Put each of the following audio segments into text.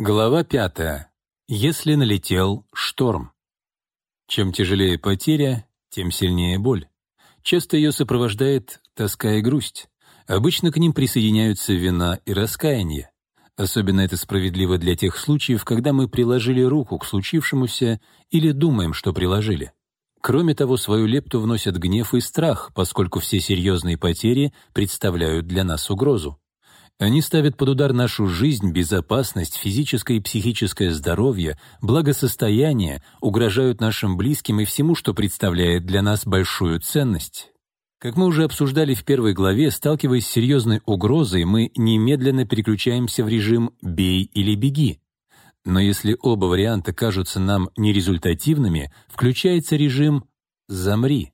Глава пятая. Если налетел шторм. Чем тяжелее потеря, тем сильнее боль. Часто ее сопровождает тоска и грусть. Обычно к ним присоединяются вина и раскаяние. Особенно это справедливо для тех случаев, когда мы приложили руку к случившемуся или думаем, что приложили. Кроме того, свою лепту вносят гнев и страх, поскольку все серьезные потери представляют для нас угрозу. Они ставят под удар нашу жизнь, безопасность, физическое и психическое здоровье, благосостояние, угрожают нашим близким и всему, что представляет для нас большую ценность. Как мы уже обсуждали в первой главе, сталкиваясь с серьезной угрозой, мы немедленно переключаемся в режим «бей или беги». Но если оба варианта кажутся нам нерезультативными, включается режим «замри».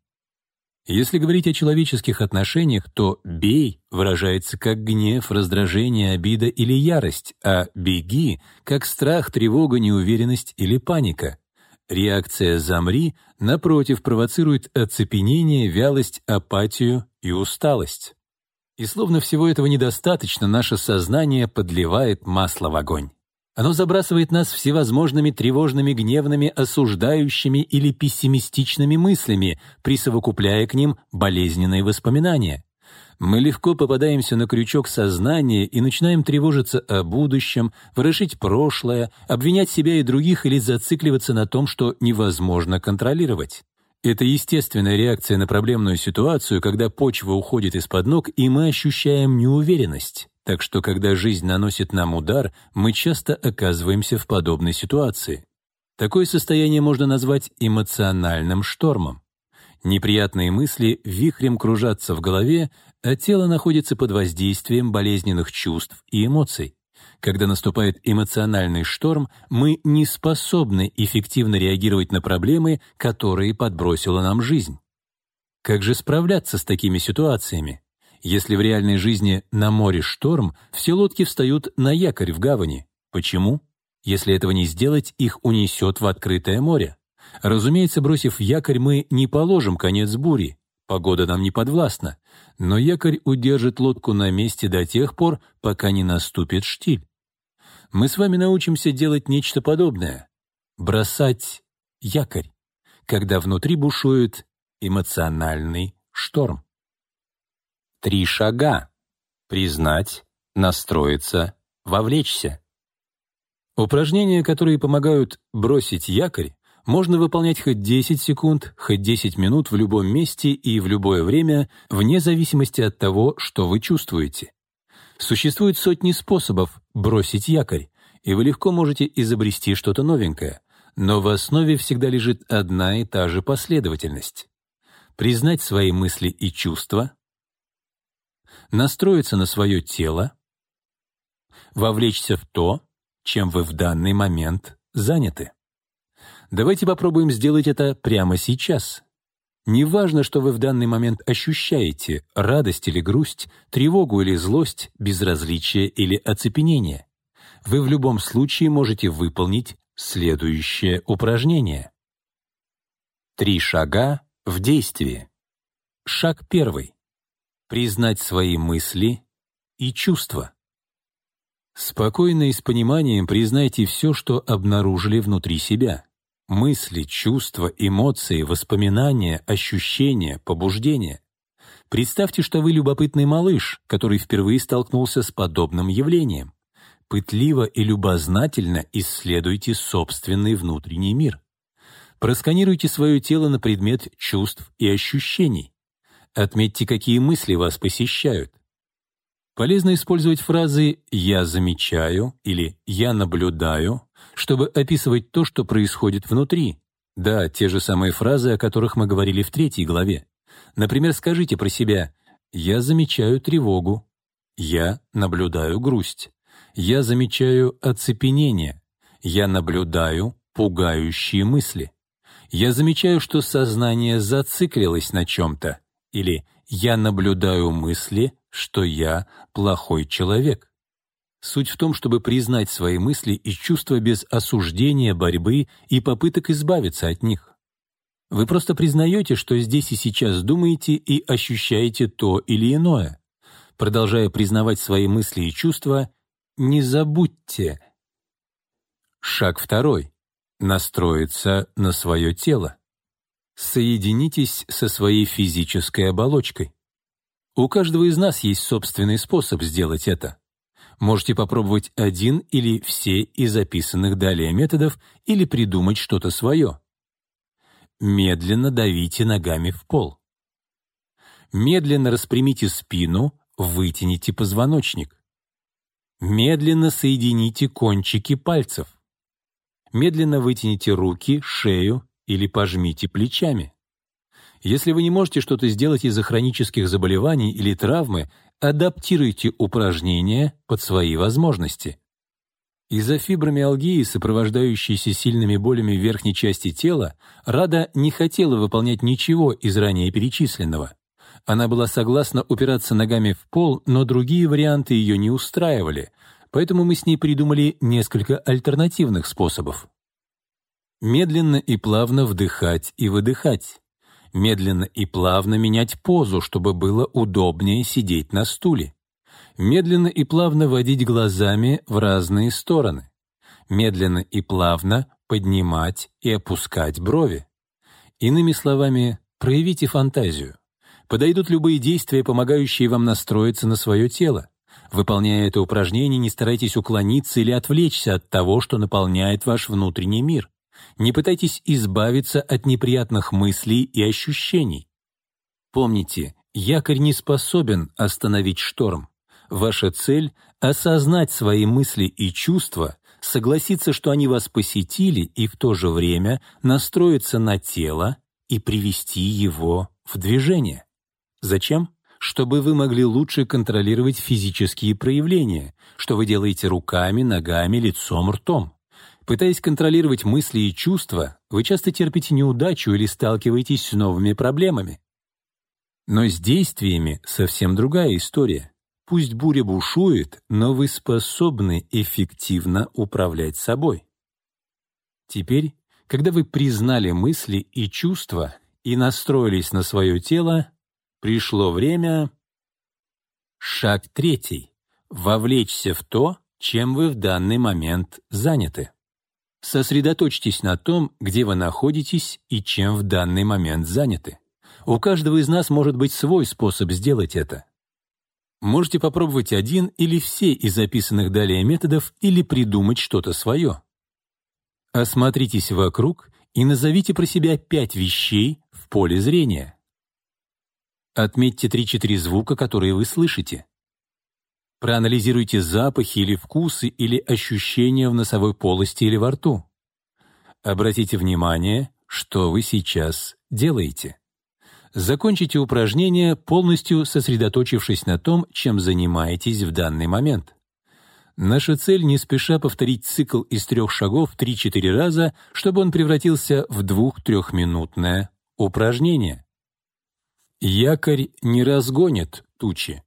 Если говорить о человеческих отношениях, то «бей» выражается как гнев, раздражение, обида или ярость, а «беги» — как страх, тревога, неуверенность или паника. Реакция «замри», напротив, провоцирует оцепенение, вялость, апатию и усталость. И словно всего этого недостаточно, наше сознание подливает масло в огонь. Оно забрасывает нас всевозможными тревожными, гневными, осуждающими или пессимистичными мыслями, присовокупляя к ним болезненные воспоминания. Мы легко попадаемся на крючок сознания и начинаем тревожиться о будущем, ворошить прошлое, обвинять себя и других или зацикливаться на том, что невозможно контролировать. Это естественная реакция на проблемную ситуацию, когда почва уходит из-под ног, и мы ощущаем неуверенность. Так что, когда жизнь наносит нам удар, мы часто оказываемся в подобной ситуации. Такое состояние можно назвать эмоциональным штормом. Неприятные мысли вихрем кружатся в голове, а тело находится под воздействием болезненных чувств и эмоций. Когда наступает эмоциональный шторм, мы не способны эффективно реагировать на проблемы, которые подбросила нам жизнь. Как же справляться с такими ситуациями? Если в реальной жизни на море шторм, все лодки встают на якорь в гавани. Почему? Если этого не сделать, их унесет в открытое море. Разумеется, бросив якорь, мы не положим конец бури. Погода нам не подвластна. Но якорь удержит лодку на месте до тех пор, пока не наступит штиль. Мы с вами научимся делать нечто подобное. Бросать якорь, когда внутри бушует эмоциональный шторм. Три шага. Признать, настроиться, вовлечься. Упражнения, которые помогают бросить якорь, можно выполнять хоть 10 секунд, хоть 10 минут в любом месте и в любое время, вне зависимости от того, что вы чувствуете. Существует сотни способов бросить якорь, и вы легко можете изобрести что-то новенькое, но в основе всегда лежит одна и та же последовательность. Признать свои мысли и чувства, настроиться на свое тело, вовлечься в то, чем вы в данный момент заняты. Давайте попробуем сделать это прямо сейчас. Неважно, что вы в данный момент ощущаете — радость или грусть, тревогу или злость, безразличие или оцепенение. Вы в любом случае можете выполнить следующее упражнение. Три шага в действии. Шаг первый признать свои мысли и чувства. Спокойно и с пониманием признайте все, что обнаружили внутри себя. Мысли, чувства, эмоции, воспоминания, ощущения, побуждения. Представьте, что вы любопытный малыш, который впервые столкнулся с подобным явлением. Пытливо и любознательно исследуйте собственный внутренний мир. Просканируйте свое тело на предмет чувств и ощущений. Отметьте, какие мысли вас посещают. Полезно использовать фразы «я замечаю» или «я наблюдаю», чтобы описывать то, что происходит внутри. Да, те же самые фразы, о которых мы говорили в третьей главе. Например, скажите про себя «я замечаю тревогу», «я наблюдаю грусть», «я замечаю оцепенение», «я наблюдаю пугающие мысли», «я замечаю, что сознание зациклилось на чем-то», или «я наблюдаю мысли, что я плохой человек». Суть в том, чтобы признать свои мысли и чувства без осуждения, борьбы и попыток избавиться от них. Вы просто признаете, что здесь и сейчас думаете и ощущаете то или иное. Продолжая признавать свои мысли и чувства, не забудьте, Шаг второй. Настроиться на свое тело. Соединитесь со своей физической оболочкой. У каждого из нас есть собственный способ сделать это. Можете попробовать один или все из записанных далее методов или придумать что-то свое. Медленно давите ногами в пол. Медленно распрямите спину, вытяните позвоночник. Медленно соедините кончики пальцев. Медленно вытяните руки, шею или пожмите плечами. Если вы не можете что-то сделать из-за хронических заболеваний или травмы, адаптируйте упражнения под свои возможности. Из-за фибромиалгии, сопровождающейся сильными болями в верхней части тела, Рада не хотела выполнять ничего из ранее перечисленного. Она была согласна упираться ногами в пол, но другие варианты ее не устраивали, поэтому мы с ней придумали несколько альтернативных способов. Медленно и плавно вдыхать и выдыхать. Медленно и плавно менять позу, чтобы было удобнее сидеть на стуле. Медленно и плавно водить глазами в разные стороны. Медленно и плавно поднимать и опускать брови. Иными словами, проявите фантазию. Подойдут любые действия, помогающие вам настроиться на свое тело. Выполняя это упражнение, не старайтесь уклониться или отвлечься от того, что наполняет ваш внутренний мир. Не пытайтесь избавиться от неприятных мыслей и ощущений. Помните, якорь не способен остановить шторм. Ваша цель — осознать свои мысли и чувства, согласиться, что они вас посетили, и в то же время настроиться на тело и привести его в движение. Зачем? Чтобы вы могли лучше контролировать физические проявления, что вы делаете руками, ногами, лицом, ртом. Пытаясь контролировать мысли и чувства, вы часто терпите неудачу или сталкиваетесь с новыми проблемами. Но с действиями совсем другая история. Пусть буря бушует, но вы способны эффективно управлять собой. Теперь, когда вы признали мысли и чувства и настроились на свое тело, Пришло время... Шаг третий. Вовлечься в то, чем вы в данный момент заняты. Сосредоточьтесь на том, где вы находитесь и чем в данный момент заняты. У каждого из нас может быть свой способ сделать это. Можете попробовать один или все из записанных далее методов или придумать что-то свое. Осмотритесь вокруг и назовите про себя пять вещей в поле зрения. Отметьте 3-4 звука, которые вы слышите. Проанализируйте запахи или вкусы или ощущения в носовой полости или во рту. Обратите внимание, что вы сейчас делаете. Закончите упражнение, полностью сосредоточившись на том, чем занимаетесь в данный момент. Наша цель не спеша повторить цикл из трех шагов 3-4 раза, чтобы он превратился в двух-трехминутное упражнение. Якорь не разгонит тучи.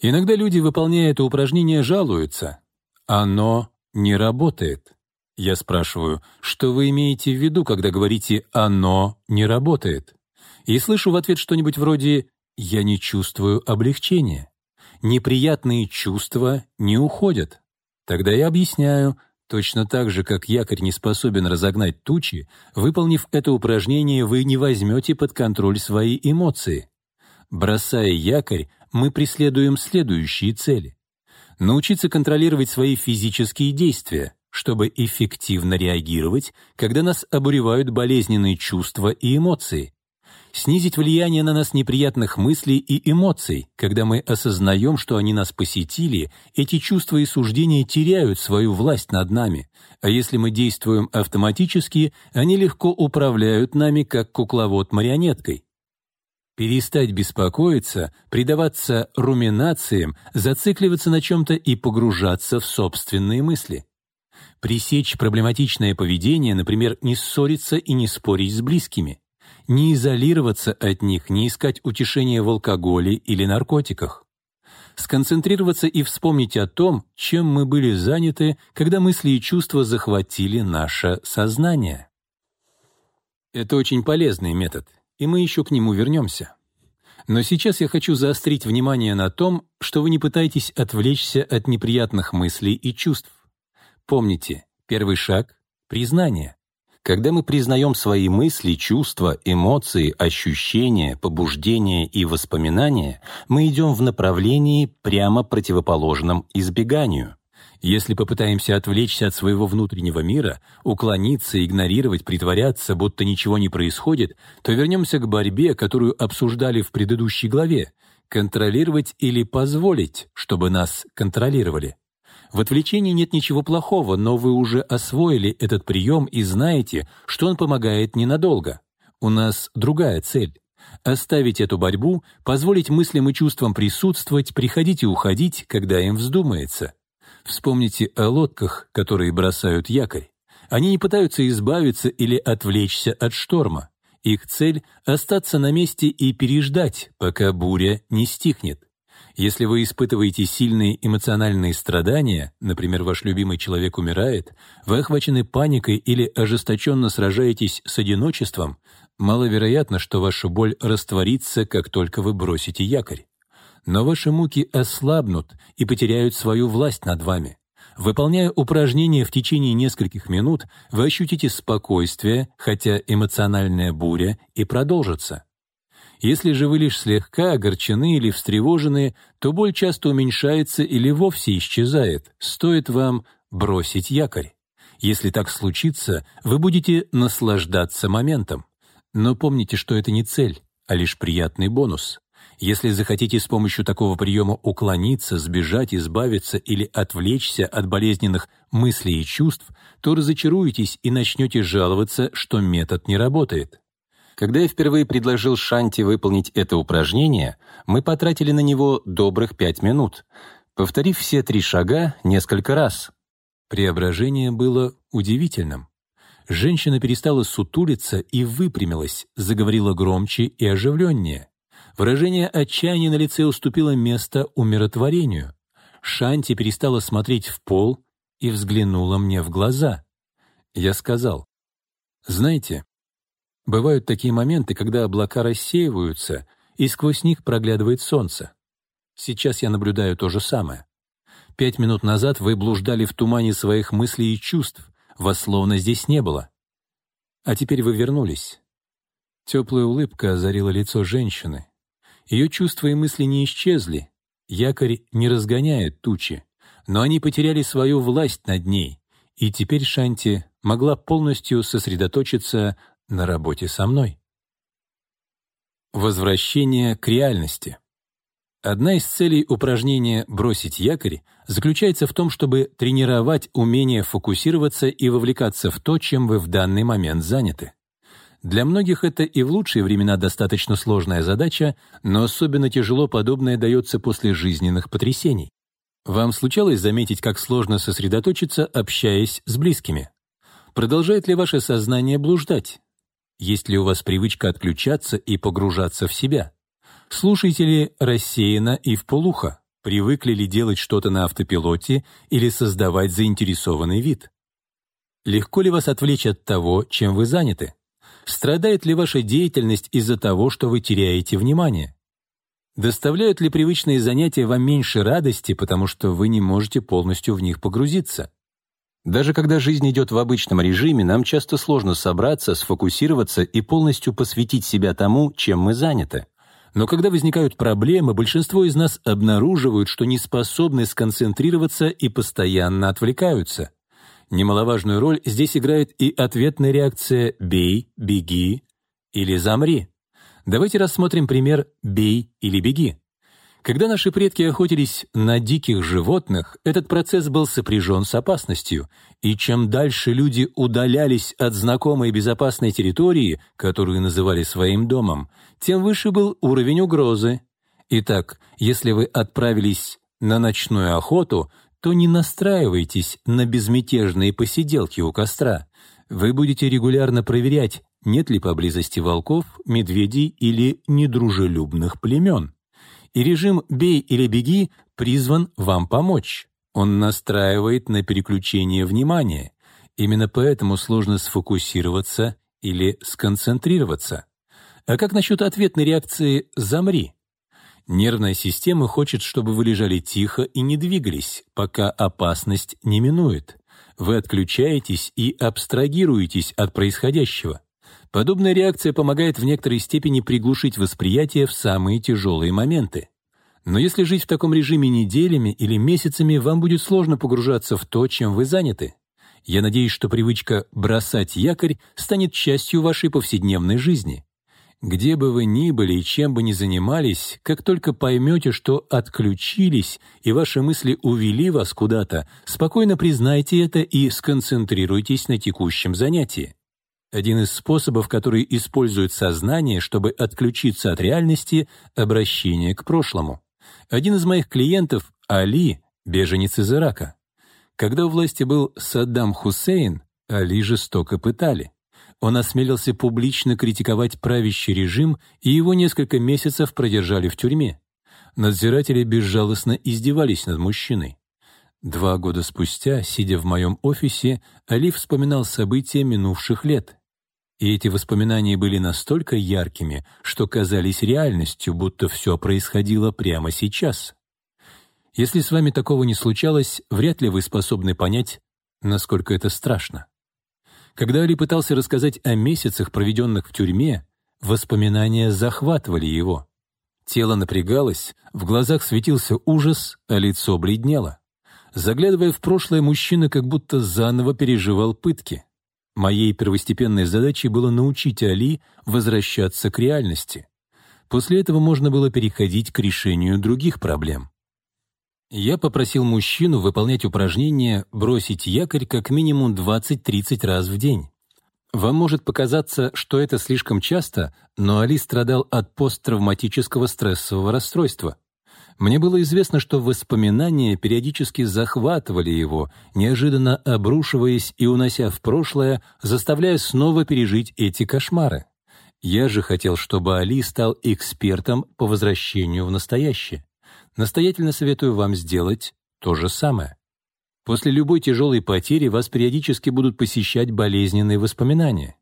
Иногда люди, выполняя это упражнение, жалуются. Оно не работает. Я спрашиваю, что вы имеете в виду, когда говорите «оно не работает»? И слышу в ответ что-нибудь вроде «я не чувствую облегчения». Неприятные чувства не уходят. Тогда я объясняю, Точно так же, как якорь не способен разогнать тучи, выполнив это упражнение, вы не возьмете под контроль свои эмоции. Бросая якорь, мы преследуем следующие цели. Научиться контролировать свои физические действия, чтобы эффективно реагировать, когда нас обуревают болезненные чувства и эмоции, снизить влияние на нас неприятных мыслей и эмоций. Когда мы осознаем, что они нас посетили, эти чувства и суждения теряют свою власть над нами. А если мы действуем автоматически, они легко управляют нами, как кукловод марионеткой. Перестать беспокоиться, предаваться руминациям, зацикливаться на чем-то и погружаться в собственные мысли. Пресечь проблематичное поведение, например, не ссориться и не спорить с близкими не изолироваться от них, не искать утешения в алкоголе или наркотиках. Сконцентрироваться и вспомнить о том, чем мы были заняты, когда мысли и чувства захватили наше сознание. Это очень полезный метод, и мы еще к нему вернемся. Но сейчас я хочу заострить внимание на том, что вы не пытаетесь отвлечься от неприятных мыслей и чувств. Помните, Первый шаг — признание. Когда мы признаем свои мысли, чувства, эмоции, ощущения, побуждения и воспоминания, мы идем в направлении, прямо противоположном избеганию. Если попытаемся отвлечься от своего внутреннего мира, уклониться, игнорировать, притворяться, будто ничего не происходит, то вернемся к борьбе, которую обсуждали в предыдущей главе — контролировать или позволить, чтобы нас контролировали. В отвлечении нет ничего плохого, но вы уже освоили этот прием и знаете, что он помогает ненадолго. У нас другая цель. Оставить эту борьбу, позволить мыслям и чувствам присутствовать, приходить и уходить, когда им вздумается. Вспомните о лодках, которые бросают якорь. Они не пытаются избавиться или отвлечься от шторма. Их цель — остаться на месте и переждать, пока буря не стихнет. Если вы испытываете сильные эмоциональные страдания, например, ваш любимый человек умирает, вы охвачены паникой или ожесточенно сражаетесь с одиночеством, маловероятно, что ваша боль растворится, как только вы бросите якорь. Но ваши муки ослабнут и потеряют свою власть над вами. Выполняя упражнения в течение нескольких минут, вы ощутите спокойствие, хотя эмоциональная буря и продолжится. Если же вы лишь слегка огорчены или встревожены, то боль часто уменьшается или вовсе исчезает, стоит вам бросить якорь. Если так случится, вы будете наслаждаться моментом. Но помните, что это не цель, а лишь приятный бонус. Если захотите с помощью такого приема уклониться, сбежать, избавиться или отвлечься от болезненных мыслей и чувств, то разочаруетесь и начнете жаловаться, что метод не работает. Когда я впервые предложил Шанти выполнить это упражнение, мы потратили на него добрых пять минут, повторив все три шага несколько раз. Преображение было удивительным. Женщина перестала сутулиться и выпрямилась, заговорила громче и оживленнее. Выражение отчаяния на лице уступило место умиротворению. Шанти перестала смотреть в пол и взглянула мне в глаза. Я сказал, «Знаете, Бывают такие моменты, когда облака рассеиваются, и сквозь них проглядывает солнце. Сейчас я наблюдаю то же самое. Пять минут назад вы блуждали в тумане своих мыслей и чувств, вас словно здесь не было. А теперь вы вернулись. Теплая улыбка озарила лицо женщины. Ее чувства и мысли не исчезли, якорь не разгоняет тучи, но они потеряли свою власть над ней, и теперь Шанти могла полностью сосредоточиться на работе со мной. Возвращение к реальности. Одна из целей упражнения «бросить якорь» заключается в том, чтобы тренировать умение фокусироваться и вовлекаться в то, чем вы в данный момент заняты. Для многих это и в лучшие времена достаточно сложная задача, но особенно тяжело подобное дается после жизненных потрясений. Вам случалось заметить, как сложно сосредоточиться, общаясь с близкими? Продолжает ли ваше сознание блуждать? Есть ли у вас привычка отключаться и погружаться в себя? Слушаете ли рассеянно и вполуха? Привыкли ли делать что-то на автопилоте или создавать заинтересованный вид? Легко ли вас отвлечь от того, чем вы заняты? Страдает ли ваша деятельность из-за того, что вы теряете внимание? Доставляют ли привычные занятия вам меньше радости, потому что вы не можете полностью в них погрузиться? Даже когда жизнь идет в обычном режиме, нам часто сложно собраться, сфокусироваться и полностью посвятить себя тому, чем мы заняты. Но когда возникают проблемы, большинство из нас обнаруживают, что не способны сконцентрироваться и постоянно отвлекаются. Немаловажную роль здесь играет и ответная реакция «бей», «беги» или «замри». Давайте рассмотрим пример «бей» или «беги». Когда наши предки охотились на диких животных, этот процесс был сопряжен с опасностью, и чем дальше люди удалялись от знакомой безопасной территории, которую называли своим домом, тем выше был уровень угрозы. Итак, если вы отправились на ночную охоту, то не настраивайтесь на безмятежные посиделки у костра. Вы будете регулярно проверять, нет ли поблизости волков, медведей или недружелюбных племен. И режим «бей или беги» призван вам помочь. Он настраивает на переключение внимания. Именно поэтому сложно сфокусироваться или сконцентрироваться. А как насчет ответной реакции «замри»? Нервная система хочет, чтобы вы лежали тихо и не двигались, пока опасность не минует. Вы отключаетесь и абстрагируетесь от происходящего. Подобная реакция помогает в некоторой степени приглушить восприятие в самые тяжелые моменты. Но если жить в таком режиме неделями или месяцами, вам будет сложно погружаться в то, чем вы заняты. Я надеюсь, что привычка бросать якорь станет частью вашей повседневной жизни. Где бы вы ни были и чем бы ни занимались, как только поймете, что отключились и ваши мысли увели вас куда-то, спокойно признайте это и сконцентрируйтесь на текущем занятии. Один из способов, который использует сознание, чтобы отключиться от реальности — обращение к прошлому. Один из моих клиентов — Али, беженец из Ирака. Когда у власти был Саддам Хусейн, Али жестоко пытали. Он осмелился публично критиковать правящий режим, и его несколько месяцев продержали в тюрьме. Надзиратели безжалостно издевались над мужчиной. Два года спустя, сидя в моем офисе, Али вспоминал события минувших лет. И эти воспоминания были настолько яркими, что казались реальностью, будто все происходило прямо сейчас. Если с вами такого не случалось, вряд ли вы способны понять, насколько это страшно. Когда Али пытался рассказать о месяцах, проведенных в тюрьме, воспоминания захватывали его. Тело напрягалось, в глазах светился ужас, а лицо бледнело. Заглядывая в прошлое, мужчина как будто заново переживал пытки. Моей первостепенной задачей было научить Али возвращаться к реальности. После этого можно было переходить к решению других проблем. Я попросил мужчину выполнять упражнение «бросить якорь» как минимум 20-30 раз в день. Вам может показаться, что это слишком часто, но Али страдал от посттравматического стрессового расстройства — мне было известно, что воспоминания периодически захватывали его, неожиданно обрушиваясь и унося в прошлое, заставляя снова пережить эти кошмары. Я же хотел, чтобы Али стал экспертом по возвращению в настоящее. Настоятельно советую вам сделать то же самое. После любой тяжелой потери вас периодически будут посещать болезненные воспоминания.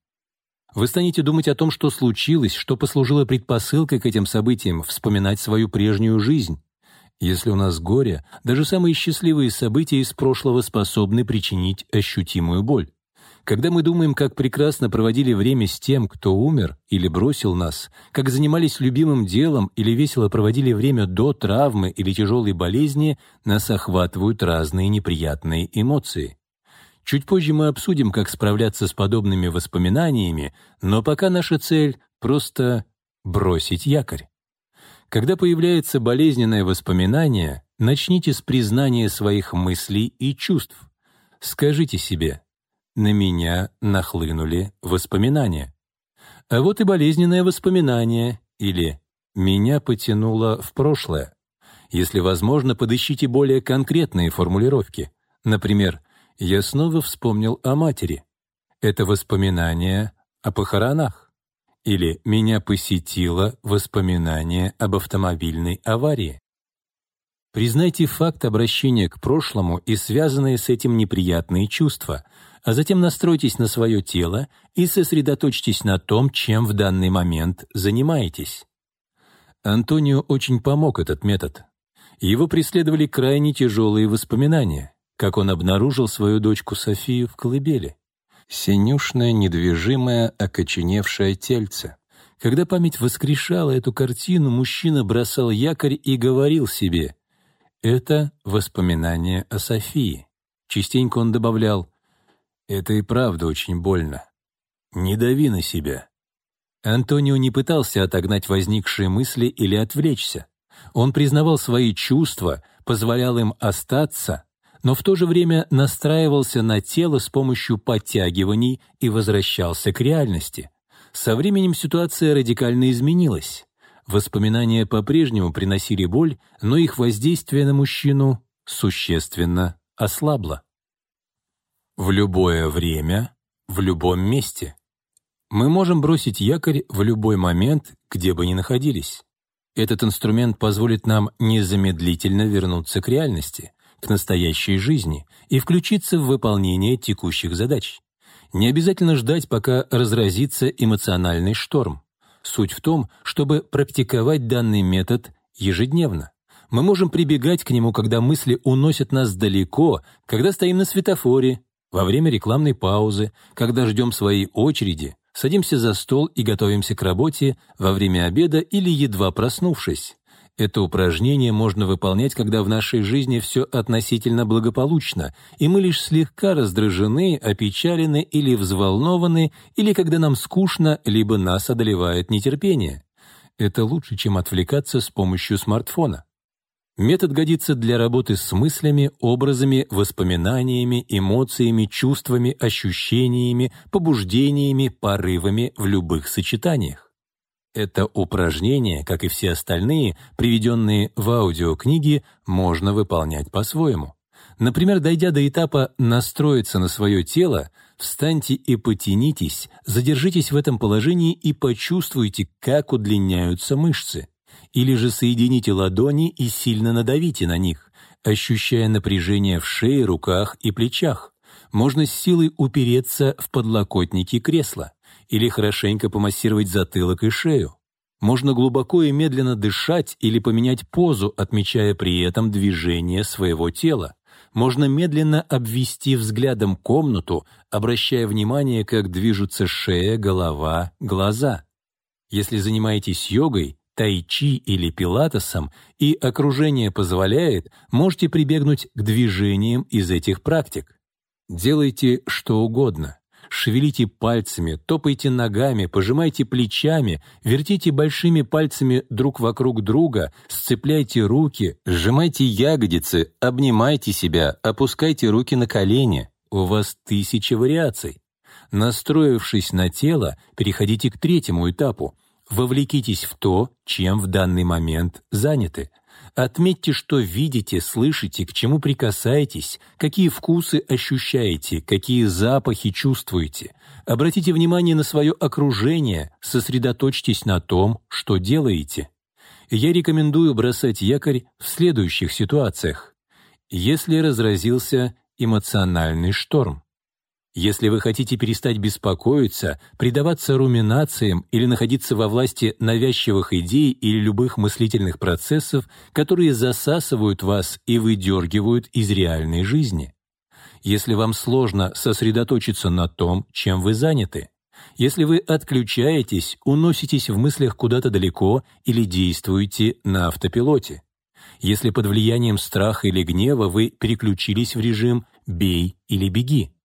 Вы станете думать о том, что случилось, что послужило предпосылкой к этим событиям, вспоминать свою прежнюю жизнь. Если у нас горе, даже самые счастливые события из прошлого способны причинить ощутимую боль. Когда мы думаем, как прекрасно проводили время с тем, кто умер или бросил нас, как занимались любимым делом или весело проводили время до травмы или тяжелой болезни, нас охватывают разные неприятные эмоции. Чуть позже мы обсудим, как справляться с подобными воспоминаниями, но пока наша цель — просто бросить якорь. Когда появляется болезненное воспоминание, начните с признания своих мыслей и чувств. Скажите себе «на меня нахлынули воспоминания». А вот и болезненное воспоминание или «меня потянуло в прошлое». Если возможно, подыщите более конкретные формулировки. Например, «я снова вспомнил о матери». Это воспоминание о похоронах. Или «Меня посетило воспоминание об автомобильной аварии». Признайте факт обращения к прошлому и связанные с этим неприятные чувства, а затем настройтесь на свое тело и сосредоточьтесь на том, чем в данный момент занимаетесь. Антонио очень помог этот метод. Его преследовали крайне тяжелые воспоминания, как он обнаружил свою дочку Софию в колыбели синюшное, недвижимое, окоченевшее тельце. Когда память воскрешала эту картину, мужчина бросал якорь и говорил себе «Это воспоминание о Софии». Частенько он добавлял «Это и правда очень больно. Не дави на себя». Антонио не пытался отогнать возникшие мысли или отвлечься. Он признавал свои чувства, позволял им остаться, но в то же время настраивался на тело с помощью подтягиваний и возвращался к реальности. Со временем ситуация радикально изменилась. Воспоминания по-прежнему приносили боль, но их воздействие на мужчину существенно ослабло. В любое время, в любом месте. Мы можем бросить якорь в любой момент, где бы ни находились. Этот инструмент позволит нам незамедлительно вернуться к реальности к настоящей жизни и включиться в выполнение текущих задач. Не обязательно ждать, пока разразится эмоциональный шторм. Суть в том, чтобы практиковать данный метод ежедневно. Мы можем прибегать к нему, когда мысли уносят нас далеко, когда стоим на светофоре, во время рекламной паузы, когда ждем своей очереди, садимся за стол и готовимся к работе во время обеда или едва проснувшись. Это упражнение можно выполнять, когда в нашей жизни все относительно благополучно, и мы лишь слегка раздражены, опечалены или взволнованы, или когда нам скучно, либо нас одолевает нетерпение. Это лучше, чем отвлекаться с помощью смартфона. Метод годится для работы с мыслями, образами, воспоминаниями, эмоциями, чувствами, ощущениями, побуждениями, порывами в любых сочетаниях. Это упражнение, как и все остальные, приведенные в аудиокниге, можно выполнять по-своему. Например, дойдя до этапа «настроиться на свое тело», встаньте и потянитесь, задержитесь в этом положении и почувствуйте, как удлиняются мышцы. Или же соедините ладони и сильно надавите на них, ощущая напряжение в шее, руках и плечах. Можно с силой упереться в подлокотники кресла или хорошенько помассировать затылок и шею. Можно глубоко и медленно дышать или поменять позу, отмечая при этом движение своего тела. Можно медленно обвести взглядом комнату, обращая внимание, как движутся шея, голова, глаза. Если занимаетесь йогой, тайчи или пилатесом, и окружение позволяет, можете прибегнуть к движениям из этих практик. Делайте что угодно. Шевелите пальцами, топайте ногами, пожимайте плечами, вертите большими пальцами друг вокруг друга, сцепляйте руки, сжимайте ягодицы, обнимайте себя, опускайте руки на колени. У вас тысячи вариаций. Настроившись на тело, переходите к третьему этапу. Вовлекитесь в то, чем в данный момент заняты. Отметьте, что видите, слышите, к чему прикасаетесь, какие вкусы ощущаете, какие запахи чувствуете. Обратите внимание на свое окружение, сосредоточьтесь на том, что делаете. Я рекомендую бросать якорь в следующих ситуациях. Если разразился эмоциональный шторм, если вы хотите перестать беспокоиться, предаваться руминациям или находиться во власти навязчивых идей или любых мыслительных процессов, которые засасывают вас и выдергивают из реальной жизни. Если вам сложно сосредоточиться на том, чем вы заняты, если вы отключаетесь, уноситесь в мыслях куда-то далеко или действуете на автопилоте, если под влиянием страха или гнева вы переключились в режим «бей или беги»,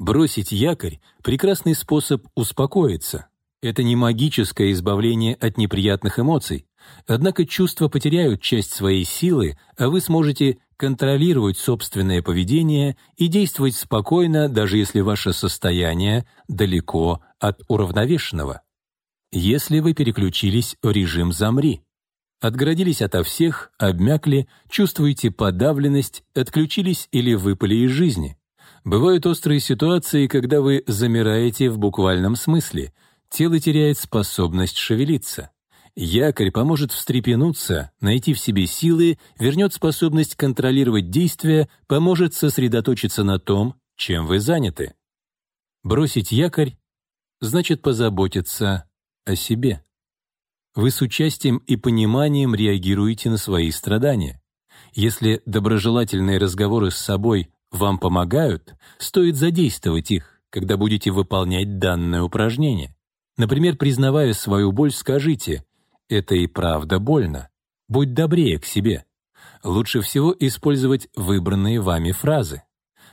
Бросить якорь — прекрасный способ успокоиться. Это не магическое избавление от неприятных эмоций. Однако чувства потеряют часть своей силы, а вы сможете контролировать собственное поведение и действовать спокойно, даже если ваше состояние далеко от уравновешенного. Если вы переключились в режим «замри», отгородились ото всех, обмякли, чувствуете подавленность, отключились или выпали из жизни. Бывают острые ситуации, когда вы замираете в буквальном смысле, тело теряет способность шевелиться. Якорь поможет встрепенуться, найти в себе силы, вернет способность контролировать действия, поможет сосредоточиться на том, чем вы заняты. Бросить якорь значит позаботиться о себе. Вы с участием и пониманием реагируете на свои страдания. Если доброжелательные разговоры с собой вам помогают, стоит задействовать их, когда будете выполнять данное упражнение. Например, признавая свою боль, скажите «это и правда больно». Будь добрее к себе. Лучше всего использовать выбранные вами фразы.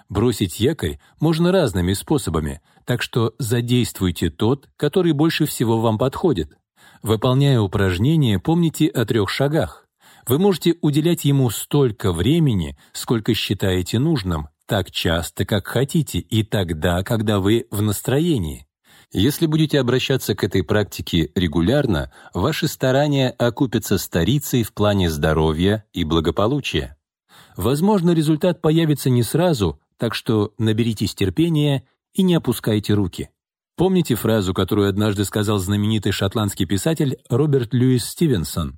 Бросить якорь можно разными способами, так что задействуйте тот, который больше всего вам подходит. Выполняя упражнение, помните о трех шагах. Вы можете уделять ему столько времени, сколько считаете нужным, так часто, как хотите, и тогда, когда вы в настроении. Если будете обращаться к этой практике регулярно, ваши старания окупятся старицей в плане здоровья и благополучия. Возможно, результат появится не сразу, так что наберитесь терпения и не опускайте руки. Помните фразу, которую однажды сказал знаменитый шотландский писатель Роберт Льюис Стивенсон?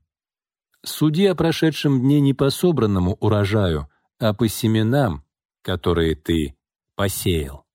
Суди о прошедшем дне не по собранному урожаю, а по семенам, которые ты посеял.